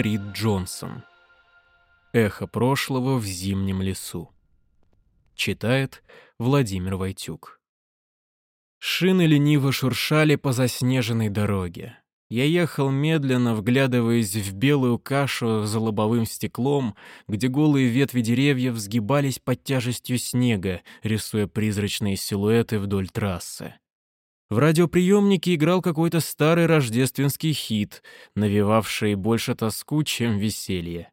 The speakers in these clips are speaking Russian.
Рид Джонсон. Эхо прошлого в зимнем лесу. Читает Владимир Войтюк. Шины лениво шуршали по заснеженной дороге. Я ехал медленно, вглядываясь в белую кашу за лобовым стеклом, где голые ветви деревьев сгибались под тяжестью снега, рисуя призрачные силуэты вдоль трассы. В радиоприемнике играл какой-то старый рождественский хит, навевавший больше тоску, чем веселье.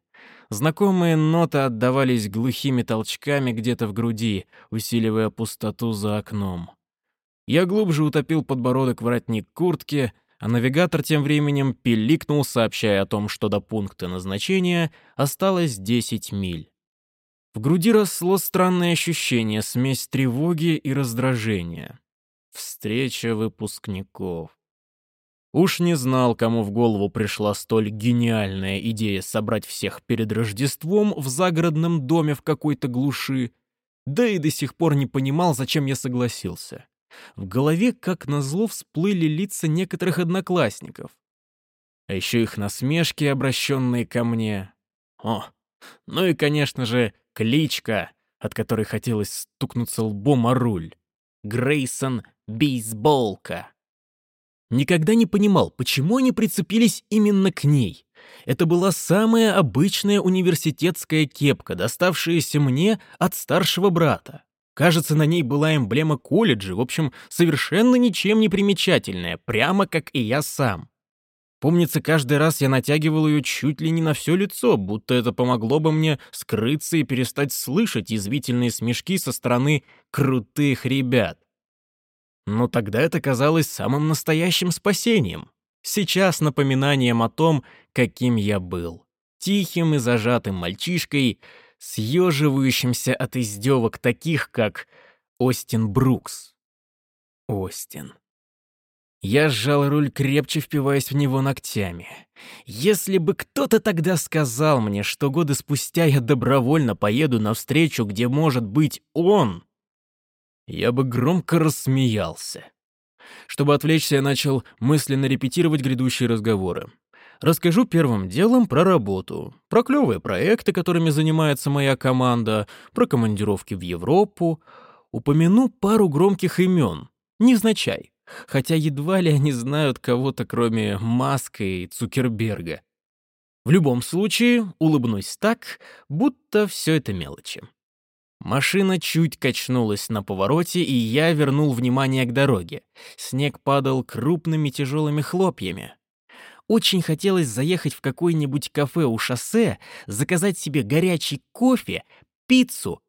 Знакомые ноты отдавались глухими толчками где-то в груди, усиливая пустоту за окном. Я глубже утопил подбородок в воротник куртки, а навигатор тем временем пиликнул, сообщая о том, что до пункта назначения осталось 10 миль. В груди росло странное ощущение, смесь тревоги и раздражения. Встреча выпускников. Уж не знал, кому в голову пришла столь гениальная идея собрать всех перед Рождеством в загородном доме в какой-то глуши, да и до сих пор не понимал, зачем я согласился. В голове, как назло, всплыли лица некоторых одноклассников. А еще их насмешки, обращенные ко мне. О, ну и, конечно же, кличка, от которой хотелось стукнуться лбом о руль. Грейсон Бейсболка. Никогда не понимал, почему они прицепились именно к ней. Это была самая обычная университетская кепка, доставшаяся мне от старшего брата. Кажется, на ней была эмблема колледжа, в общем, совершенно ничем не примечательная, прямо как и я сам. Помнится, каждый раз я натягивал ее чуть ли не на все лицо, будто это помогло бы мне скрыться и перестать слышать язвительные смешки со стороны крутых ребят. Но тогда это казалось самым настоящим спасением. Сейчас напоминанием о том, каким я был. Тихим и зажатым мальчишкой — съеживающимся от издевок таких, как Остин Брукс. Остин. Я сжал руль крепче, впиваясь в него ногтями. Если бы кто-то тогда сказал мне, что годы спустя я добровольно поеду навстречу, где может быть он, я бы громко рассмеялся. Чтобы отвлечься, я начал мысленно репетировать грядущие разговоры. Расскажу первым делом про работу, про клевые проекты, которыми занимается моя команда, про командировки в Европу. Упомяну пару громких имен, невзначай, хотя едва ли они знают кого-то, кроме Маска и Цукерберга. В любом случае, улыбнусь так, будто все это мелочи. Машина чуть качнулась на повороте, и я вернул внимание к дороге. Снег падал крупными тяжелыми хлопьями. Очень хотелось заехать в какое-нибудь кафе у шоссе, заказать себе горячий кофе, пиццу,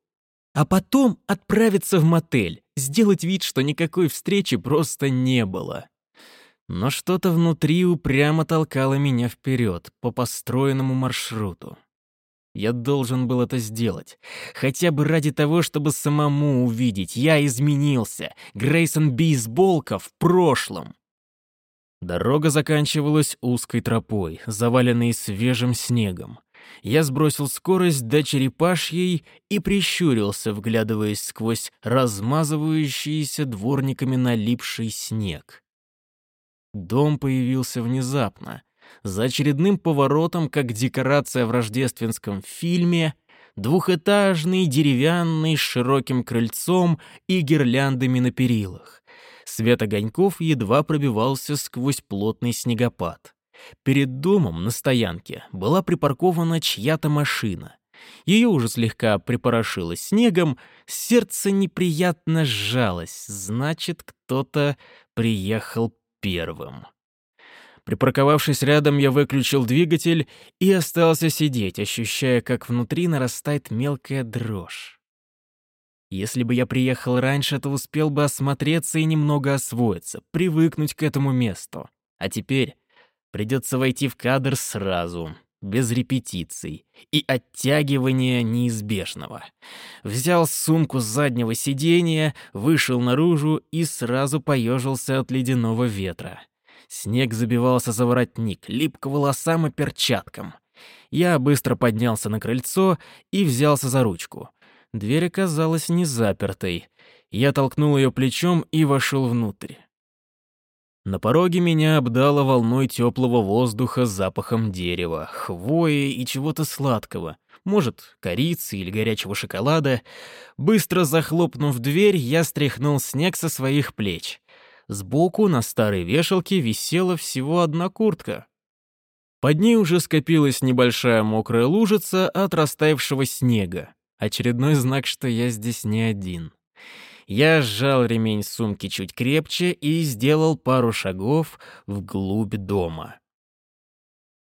а потом отправиться в мотель, сделать вид, что никакой встречи просто не было. Но что-то внутри упрямо толкало меня вперед по построенному маршруту. Я должен был это сделать. Хотя бы ради того, чтобы самому увидеть. Я изменился. Грейсон Бейсболка в прошлом. Дорога заканчивалась узкой тропой, заваленной свежим снегом. Я сбросил скорость до черепашьей и прищурился, вглядываясь сквозь размазывающийся дворниками налипший снег. Дом появился внезапно. За очередным поворотом, как декорация в рождественском фильме, двухэтажный, деревянный, с широким крыльцом и гирляндами на перилах. Свет огоньков едва пробивался сквозь плотный снегопад. Перед домом на стоянке была припаркована чья-то машина. Ее уже слегка припорошило снегом, сердце неприятно сжалось, значит, кто-то приехал первым. Припарковавшись рядом, я выключил двигатель и остался сидеть, ощущая, как внутри нарастает мелкая дрожь. Если бы я приехал раньше, то успел бы осмотреться и немного освоиться, привыкнуть к этому месту. А теперь придется войти в кадр сразу, без репетиций и оттягивания неизбежного. Взял сумку с заднего сиденья, вышел наружу и сразу поежился от ледяного ветра. Снег забивался за воротник, лип к волосам и перчаткам. Я быстро поднялся на крыльцо и взялся за ручку — Дверь оказалась не запертой. Я толкнул ее плечом и вошел внутрь. На пороге меня обдало волной теплого воздуха с запахом дерева, хвои и чего-то сладкого, может, корицы или горячего шоколада. Быстро захлопнув дверь, я стряхнул снег со своих плеч. Сбоку на старой вешалке висела всего одна куртка. Под ней уже скопилась небольшая мокрая лужица от растаявшего снега. Очередной знак, что я здесь не один. Я сжал ремень сумки чуть крепче и сделал пару шагов вглубь дома.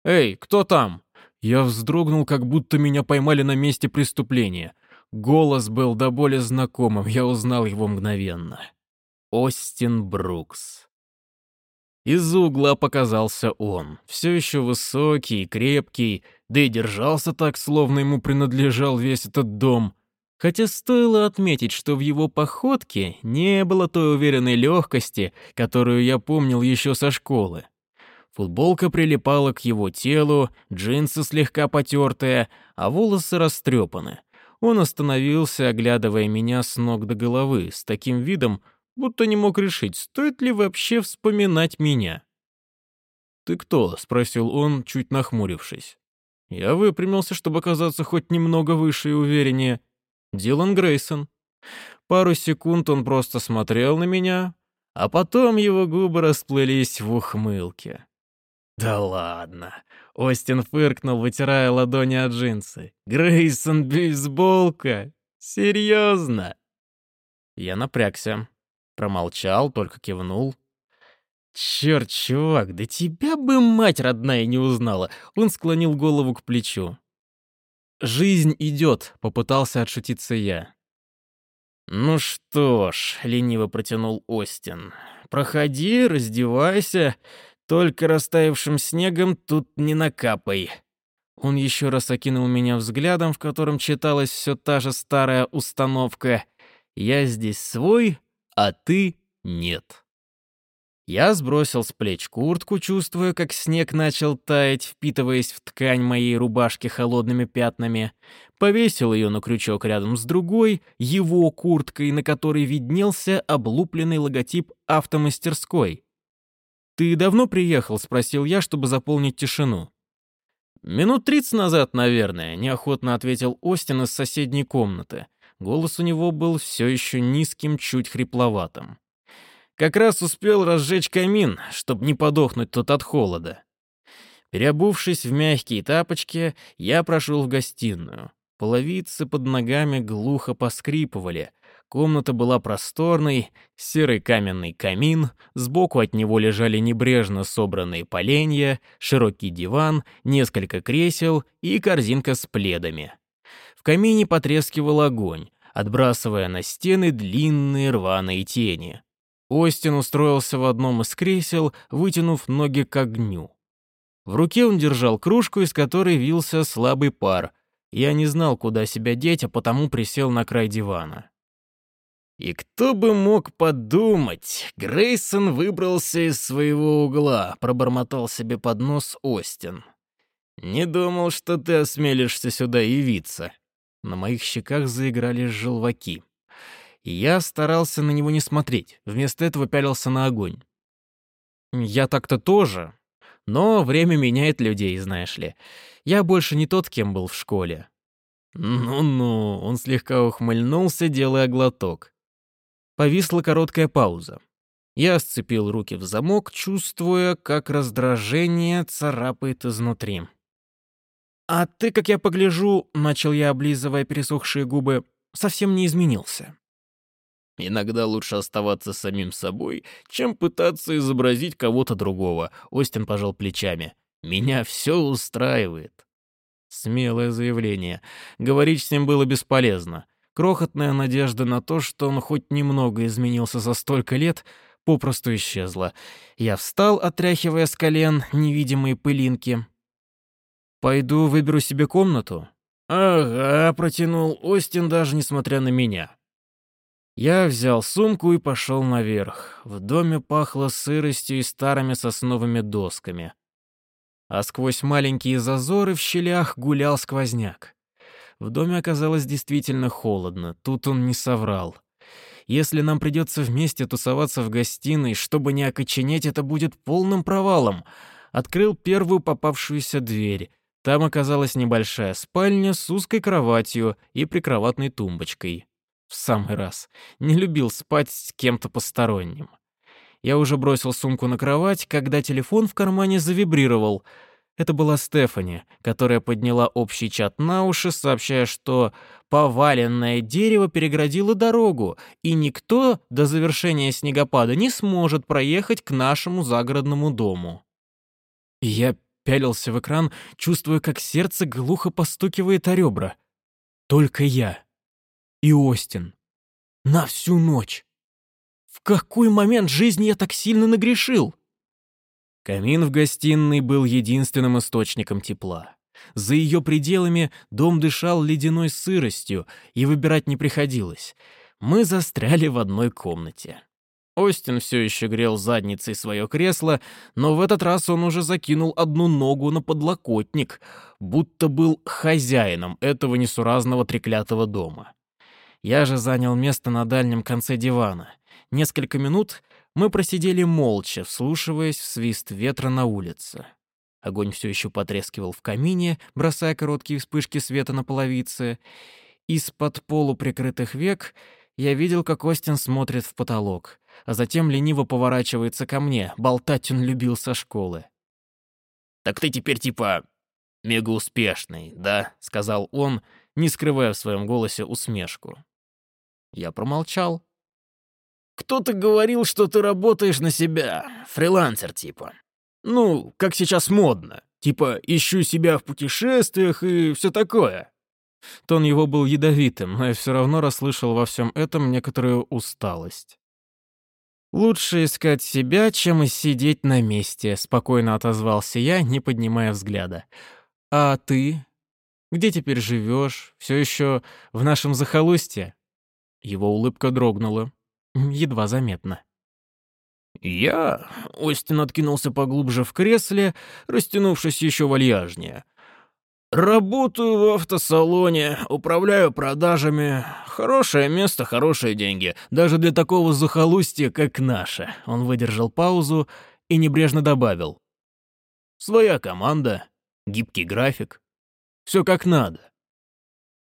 «Эй, кто там?» Я вздрогнул, как будто меня поймали на месте преступления. Голос был до боли знакомым, я узнал его мгновенно. Остин Брукс. Из угла показался он, все еще высокий крепкий, да и держался так, словно ему принадлежал весь этот дом. Хотя стоило отметить, что в его походке не было той уверенной легкости, которую я помнил еще со школы. Футболка прилипала к его телу, джинсы слегка потертые, а волосы растрепаны. Он остановился, оглядывая меня с ног до головы, с таким видом, будто не мог решить, стоит ли вообще вспоминать меня. «Ты кто?» — спросил он, чуть нахмурившись. Я выпрямился, чтобы казаться хоть немного выше и увереннее. Дилан Грейсон. Пару секунд он просто смотрел на меня, а потом его губы расплылись в ухмылке. «Да ладно!» — Остин фыркнул, вытирая ладони от джинсы. «Грейсон бейсболка? Серьезно?» Я напрягся. Промолчал, только кивнул. «Чёрт, чувак, да тебя бы мать родная не узнала!» Он склонил голову к плечу. «Жизнь идет», — попытался отшутиться я. «Ну что ж», — лениво протянул Остин, — «проходи, раздевайся, только растаявшим снегом тут не накапай». Он еще раз окинул меня взглядом, в котором читалась все та же старая установка «Я здесь свой, а ты нет». Я сбросил с плеч куртку, чувствуя, как снег начал таять, впитываясь в ткань моей рубашки холодными пятнами. Повесил ее на крючок рядом с другой, его курткой, на которой виднелся облупленный логотип автомастерской. «Ты давно приехал?» — спросил я, чтобы заполнить тишину. «Минут тридцать назад, наверное», — неохотно ответил Остин из соседней комнаты. Голос у него был все еще низким, чуть хрипловатым. «Как раз успел разжечь камин, чтобы не подохнуть тут от холода». Переобувшись в мягкие тапочки, я прошел в гостиную. Половицы под ногами глухо поскрипывали — Комната была просторной, серый каменный камин, сбоку от него лежали небрежно собранные поленья, широкий диван, несколько кресел и корзинка с пледами. В камине потрескивал огонь, отбрасывая на стены длинные рваные тени. Остин устроился в одном из кресел, вытянув ноги к огню. В руке он держал кружку, из которой вился слабый пар. Я не знал, куда себя деть, а потому присел на край дивана. И кто бы мог подумать, Грейсон выбрался из своего угла, пробормотал себе под нос Остин. «Не думал, что ты осмелишься сюда явиться». На моих щеках заиграли желваки. я старался на него не смотреть, вместо этого пялился на огонь. Я так-то тоже, но время меняет людей, знаешь ли. Я больше не тот, кем был в школе. Ну-ну, он слегка ухмыльнулся, делая глоток. Повисла короткая пауза. Я сцепил руки в замок, чувствуя, как раздражение царапает изнутри. «А ты, как я погляжу», — начал я, облизывая пересохшие губы, — «совсем не изменился». «Иногда лучше оставаться самим собой, чем пытаться изобразить кого-то другого», — Остин пожал плечами. «Меня все устраивает». Смелое заявление. Говорить с ним было бесполезно. Крохотная надежда на то, что он хоть немного изменился за столько лет, попросту исчезла. Я встал, отряхивая с колен невидимые пылинки. «Пойду выберу себе комнату?» «Ага», — протянул Остин, даже несмотря на меня. Я взял сумку и пошел наверх. В доме пахло сыростью и старыми сосновыми досками. А сквозь маленькие зазоры в щелях гулял сквозняк. В доме оказалось действительно холодно, тут он не соврал. Если нам придется вместе тусоваться в гостиной, чтобы не окоченеть, это будет полным провалом. Открыл первую попавшуюся дверь. Там оказалась небольшая спальня с узкой кроватью и прикроватной тумбочкой. В самый раз. Не любил спать с кем-то посторонним. Я уже бросил сумку на кровать, когда телефон в кармане завибрировал — это была Стефани, которая подняла общий чат на уши, сообщая, что поваленное дерево переградило дорогу, и никто до завершения снегопада не сможет проехать к нашему загородному дому. я пялился в экран, чувствуя, как сердце глухо постукивает о ребра. Только я. И Остин. На всю ночь. В какой момент жизни я так сильно нагрешил? Камин в гостиной был единственным источником тепла. За ее пределами дом дышал ледяной сыростью, и выбирать не приходилось. Мы застряли в одной комнате. Остин все еще грел задницей свое кресло, но в этот раз он уже закинул одну ногу на подлокотник, будто был хозяином этого несуразного треклятого дома. Я же занял место на дальнем конце дивана. Несколько минут мы просидели молча, вслушиваясь в свист ветра на улице. Огонь все еще потрескивал в камине, бросая короткие вспышки света на половице. Из-под полуприкрытых век я видел, как Остин смотрит в потолок, а затем лениво поворачивается ко мне. Болтать он любил со школы. «Так ты теперь типа мега успешный, да?» — сказал он, не скрывая в своем голосе усмешку. Я промолчал. Кто-то говорил, что ты работаешь на себя, фрилансер типа. Ну, как сейчас модно. Типа, ищу себя в путешествиях и все такое. Тон его был ядовитым, но я все равно расслышал во всем этом некоторую усталость. «Лучше искать себя, чем сидеть на месте», — спокойно отозвался я, не поднимая взгляда. «А ты? Где теперь живешь? Все еще в нашем захолустье?» Его улыбка дрогнула едва заметно. «Я...» — Остин откинулся поглубже в кресле, растянувшись еще вальяжнее. «Работаю в автосалоне, управляю продажами. Хорошее место, хорошие деньги. Даже для такого захолустья, как наше». Он выдержал паузу и небрежно добавил. «Своя команда, гибкий график. Все как надо.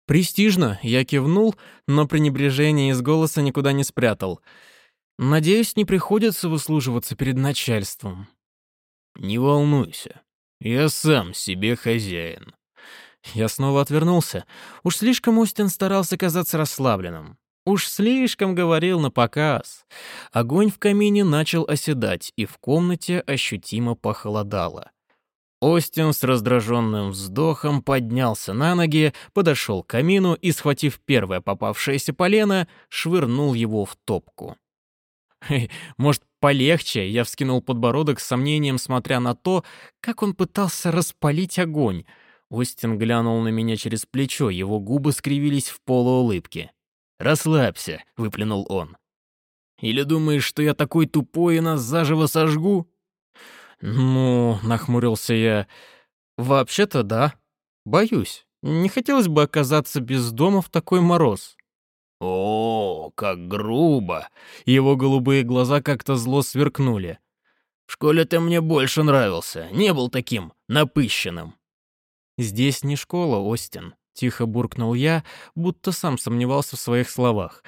«Престижно», — я кивнул, но пренебрежение из голоса никуда не спрятал. «Надеюсь, не приходится выслуживаться перед начальством». «Не волнуйся, я сам себе хозяин». Я снова отвернулся. Уж слишком Остин старался казаться расслабленным. Уж слишком говорил на показ. Огонь в камине начал оседать, и в комнате ощутимо похолодало. Остин с раздраженным вздохом поднялся на ноги, подошел к камину и, схватив первое попавшееся полено, швырнул его в топку. «Может, полегче?» — я вскинул подбородок с сомнением, смотря на то, как он пытался распалить огонь. Остин глянул на меня через плечо, его губы скривились в полуулыбке. «Расслабься», — выплюнул он. «Или думаешь, что я такой тупой и нас заживо сожгу?» «Ну...» — нахмурился я. «Вообще-то да. Боюсь. Не хотелось бы оказаться без дома в такой мороз». «О, как грубо!» Его голубые глаза как-то зло сверкнули. «В школе ты мне больше нравился. Не был таким напыщенным». «Здесь не школа, Остин», — тихо буркнул я, будто сам сомневался в своих словах.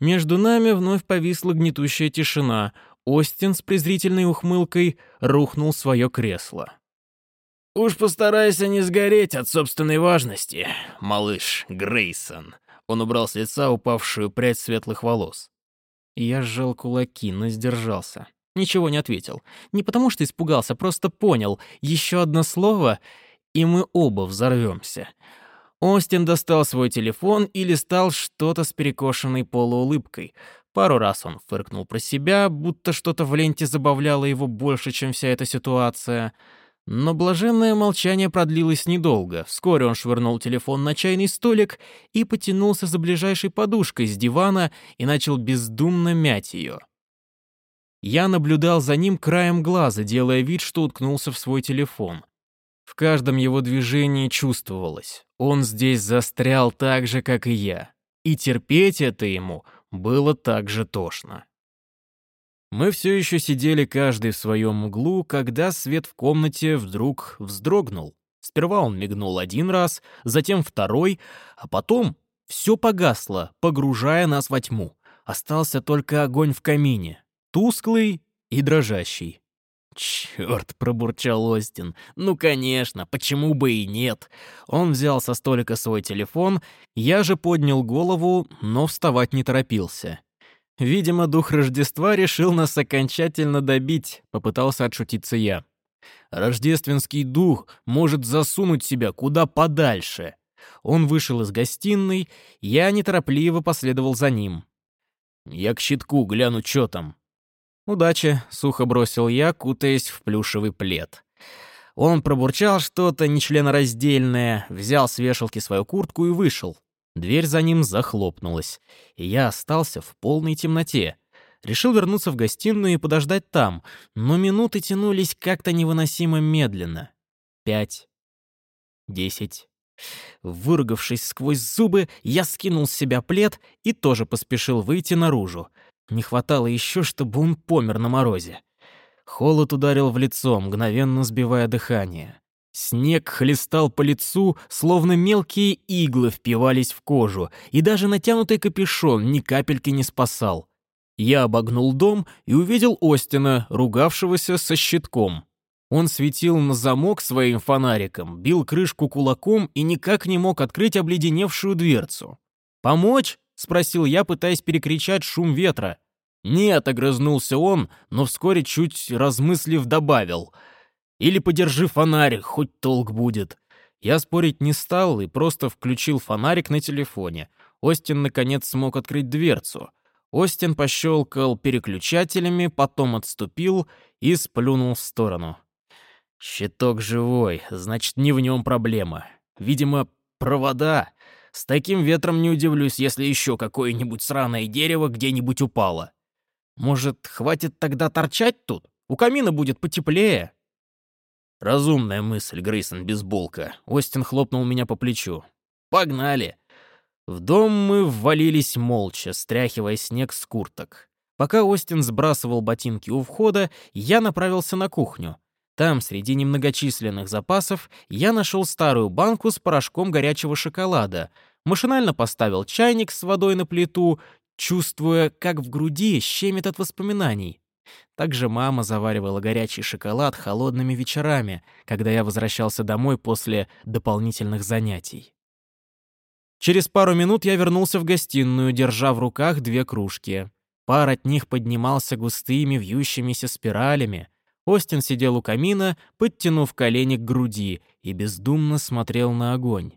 Между нами вновь повисла гнетущая тишина. Остин с презрительной ухмылкой рухнул в свое кресло. «Уж постарайся не сгореть от собственной важности, малыш Грейсон». Он убрал с лица упавшую прядь светлых волос. Я сжал кулаки, но сдержался. Ничего не ответил. Не потому что испугался, просто понял. Еще одно слово, и мы оба взорвемся. Остин достал свой телефон и листал что-то с перекошенной полуулыбкой. Пару раз он фыркнул про себя, будто что-то в ленте забавляло его больше, чем вся эта ситуация. Но блаженное молчание продлилось недолго. Вскоре он швырнул телефон на чайный столик и потянулся за ближайшей подушкой с дивана и начал бездумно мять ее. Я наблюдал за ним краем глаза, делая вид, что уткнулся в свой телефон. В каждом его движении чувствовалось. Он здесь застрял так же, как и я. И терпеть это ему было так же тошно. Мы все еще сидели каждый в своем углу, когда свет в комнате вдруг вздрогнул. Сперва он мигнул один раз, затем второй, а потом все погасло, погружая нас во тьму. Остался только огонь в камине, тусклый и дрожащий. «Черт!» — пробурчал Остин. «Ну, конечно, почему бы и нет?» Он взял со столика свой телефон, я же поднял голову, но вставать не торопился. Видимо, дух Рождества решил нас окончательно добить, попытался отшутиться я. Рождественский дух может засунуть себя куда подальше. Он вышел из гостиной, я неторопливо последовал за ним. «Я к щитку гляну, чё там», «Удачи», — сухо бросил я, кутаясь в плюшевый плед. Он пробурчал что-то нечленораздельное, взял с вешалки свою куртку и вышел. Дверь за ним захлопнулась, и я остался в полной темноте. Решил вернуться в гостиную и подождать там, но минуты тянулись как-то невыносимо медленно. Пять. Десять. Выругавшись сквозь зубы, я скинул с себя плед и тоже поспешил выйти наружу. Не хватало еще, чтобы он помер на морозе. Холод ударил в лицо, мгновенно сбивая дыхание. Снег хлестал по лицу, словно мелкие иглы впивались в кожу, и даже натянутый капюшон ни капельки не спасал. Я обогнул дом и увидел Остина, ругавшегося со щитком. Он светил на замок своим фонариком, бил крышку кулаком и никак не мог открыть обледеневшую дверцу. «Помочь?» — спросил я, пытаясь перекричать шум ветра. «Нет», — огрызнулся он, но вскоре, чуть размыслив, добавил. «Или подержи фонарик, хоть толк будет». Я спорить не стал и просто включил фонарик на телефоне. Остин, наконец, смог открыть дверцу. Остин пощелкал переключателями, потом отступил и сплюнул в сторону. «Щиток живой, значит, не в нем проблема. Видимо, провода. С таким ветром не удивлюсь, если еще какое-нибудь сраное дерево где-нибудь упало. Может, хватит тогда торчать тут? У камина будет потеплее. Разумная мысль, Грейсон Бейсболка. Остин хлопнул меня по плечу. Погнали. В дом мы ввалились молча, стряхивая снег с курток. Пока Остин сбрасывал ботинки у входа, я направился на кухню. Там, среди немногочисленных запасов, я нашел старую банку с порошком горячего шоколада, машинально поставил чайник с водой на плиту, чувствуя, как в груди щемит от воспоминаний. Также мама заваривала горячий шоколад холодными вечерами, когда я возвращался домой после дополнительных занятий. Через пару минут я вернулся в гостиную, держа в руках две кружки. Пар от них поднимался густыми вьющимися спиралями, Остин сидел у камина, подтянув колени к груди, и бездумно смотрел на огонь.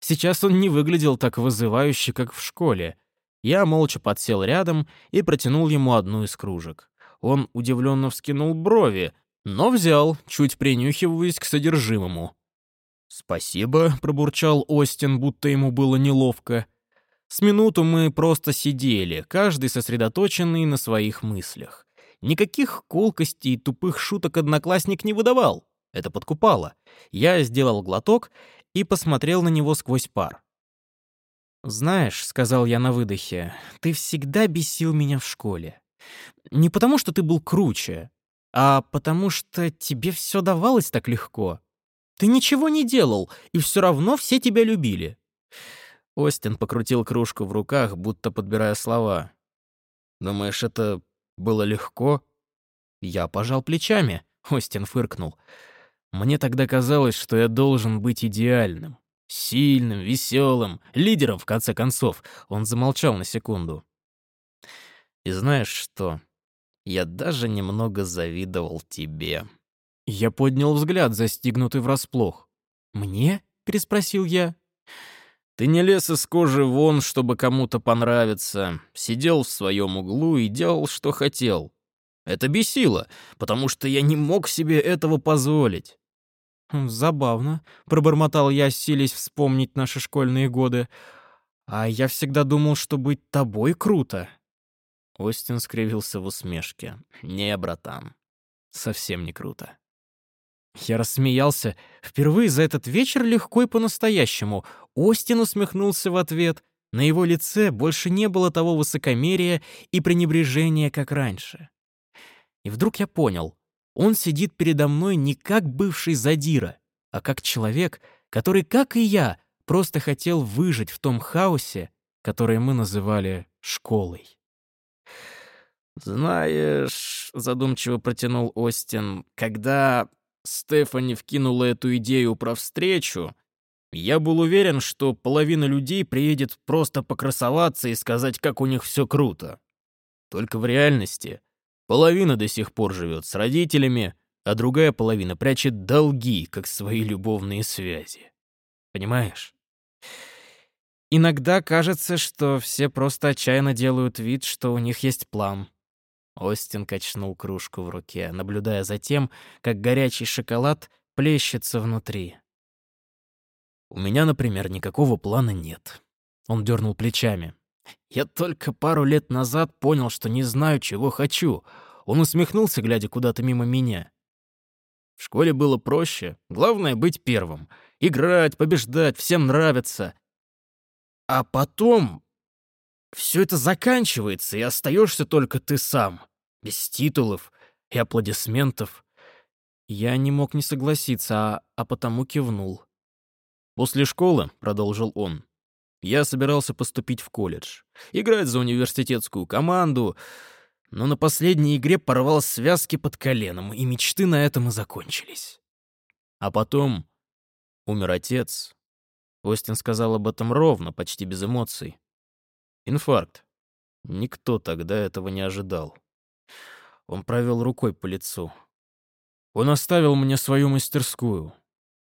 Сейчас он не выглядел так вызывающе, как в школе. Я молча подсел рядом и протянул ему одну из кружек. Он удивленно вскинул брови, но взял, чуть принюхиваясь к содержимому. «Спасибо», — пробурчал Остин, будто ему было неловко. С минуту мы просто сидели, каждый сосредоточенный на своих мыслях. Никаких колкостей и тупых шуток одноклассник не выдавал. Это подкупало. Я сделал глоток и посмотрел на него сквозь пар. «Знаешь», — сказал я на выдохе, — «ты всегда бесил меня в школе. Не потому, что ты был круче, а потому что тебе все давалось так легко. Ты ничего не делал, и все равно все тебя любили». Остин покрутил кружку в руках, будто подбирая слова. «Думаешь, это было легко. Я пожал плечами. Остин фыркнул. Мне тогда казалось, что я должен быть идеальным. Сильным, веселым, лидером, в конце концов. Он замолчал на секунду. И знаешь что? Я даже немного завидовал тебе. Я поднял взгляд, застигнутый врасплох. «Мне?» — переспросил я. Ты не лез из кожи вон, чтобы кому-то понравиться, сидел в своем углу и делал, что хотел. Это бесило, потому что я не мог себе этого позволить. Хм, «Забавно», — пробормотал я, силясь вспомнить наши школьные годы. «А я всегда думал, что быть тобой круто». Остин скривился в усмешке. «Не, братан, совсем не круто». Я рассмеялся. Впервые за этот вечер легко и по-настоящему. Остин усмехнулся в ответ. На его лице больше не было того высокомерия и пренебрежения, как раньше. И вдруг я понял, он сидит передо мной не как бывший задира, а как человек, который, как и я, просто хотел выжить в том хаосе, который мы называли школой. «Знаешь», — задумчиво протянул Остин, «когда Стефани вкинула эту идею про встречу, я был уверен, что половина людей приедет просто покрасоваться и сказать, как у них все круто. Только в реальности половина до сих пор живет с родителями, а другая половина прячет долги, как свои любовные связи. Понимаешь? Иногда кажется, что все просто отчаянно делают вид, что у них есть план. Остин качнул кружку в руке, наблюдая за тем, как горячий шоколад плещется внутри. «У меня, например, никакого плана нет». Он дернул плечами. «Я только пару лет назад понял, что не знаю, чего хочу». Он усмехнулся, глядя куда-то мимо меня. В школе было проще. Главное — быть первым. Играть, побеждать, всем нравится. А потом все это заканчивается, и остаешься только ты сам, без титулов и аплодисментов. Я не мог не согласиться, а, а потому кивнул. «После школы», — продолжил он, — «я собирался поступить в колледж, играть за университетскую команду, но на последней игре порвал связки под коленом, и мечты на этом и закончились. А потом умер отец. Остин сказал об этом ровно, почти без эмоций. Инфаркт. Никто тогда этого не ожидал. Он провел рукой по лицу. Он оставил мне свою мастерскую.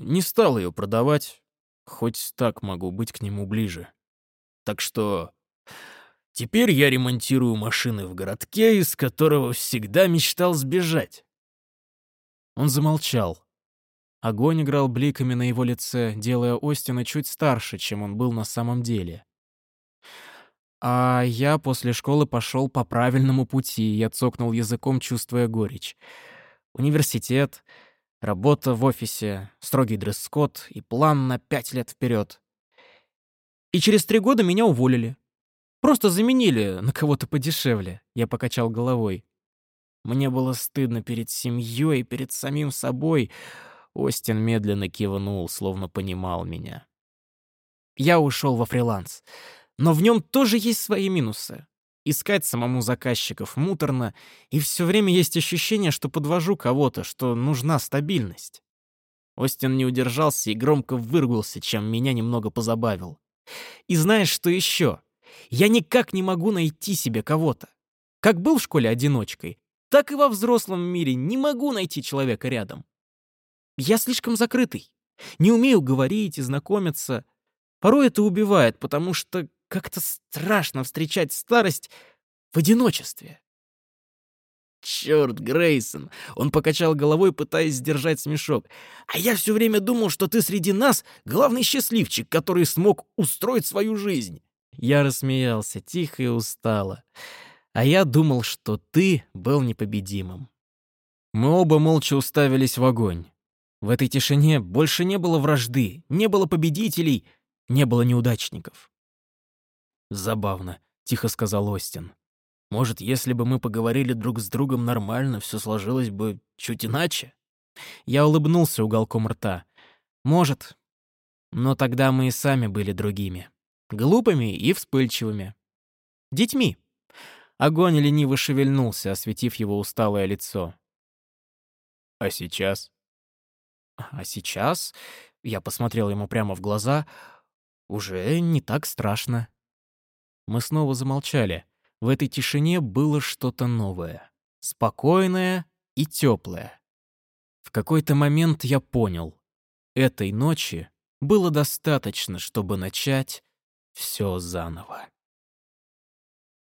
Не стал ее продавать, хоть так могу быть к нему ближе. Так что теперь я ремонтирую машины в городке, из которого всегда мечтал сбежать. Он замолчал. Огонь играл бликами на его лице, делая Остина чуть старше, чем он был на самом деле. А я после школы пошел по правильному пути, я цокнул языком, чувствуя горечь. Университет, работа в офисе, строгий дресс-код и план на пять лет вперед. И через три года меня уволили. Просто заменили на кого-то подешевле. Я покачал головой. Мне было стыдно перед семьей перед самим собой. Остин медленно кивнул, словно понимал меня. Я ушел во фриланс. Но в нем тоже есть свои минусы. Искать самому заказчиков муторно, и все время есть ощущение, что подвожу кого-то, что нужна стабильность. Остин не удержался и громко выругался, чем меня немного позабавил. И знаешь, что еще? Я никак не могу найти себе кого-то. Как был в школе одиночкой, так и во взрослом мире не могу найти человека рядом. Я слишком закрытый. Не умею говорить и знакомиться. Порой это убивает, потому что как-то страшно встречать старость в одиночестве. Черт, Грейсон! Он покачал головой, пытаясь сдержать смешок. А я все время думал, что ты среди нас главный счастливчик, который смог устроить свою жизнь. Я рассмеялся, тихо и устало. А я думал, что ты был непобедимым. Мы оба молча уставились в огонь. В этой тишине больше не было вражды, не было победителей, не было неудачников. «Забавно», — тихо сказал Остин. «Может, если бы мы поговорили друг с другом нормально, все сложилось бы чуть иначе?» Я улыбнулся уголком рта. «Может. Но тогда мы и сами были другими. Глупыми и вспыльчивыми. Детьми». Огонь лениво шевельнулся, осветив его усталое лицо. «А сейчас?» «А сейчас?» Я посмотрел ему прямо в глаза. «Уже не так страшно». Мы снова замолчали. В этой тишине было что-то новое. Спокойное и теплое. В какой-то момент я понял. Этой ночи было достаточно, чтобы начать все заново.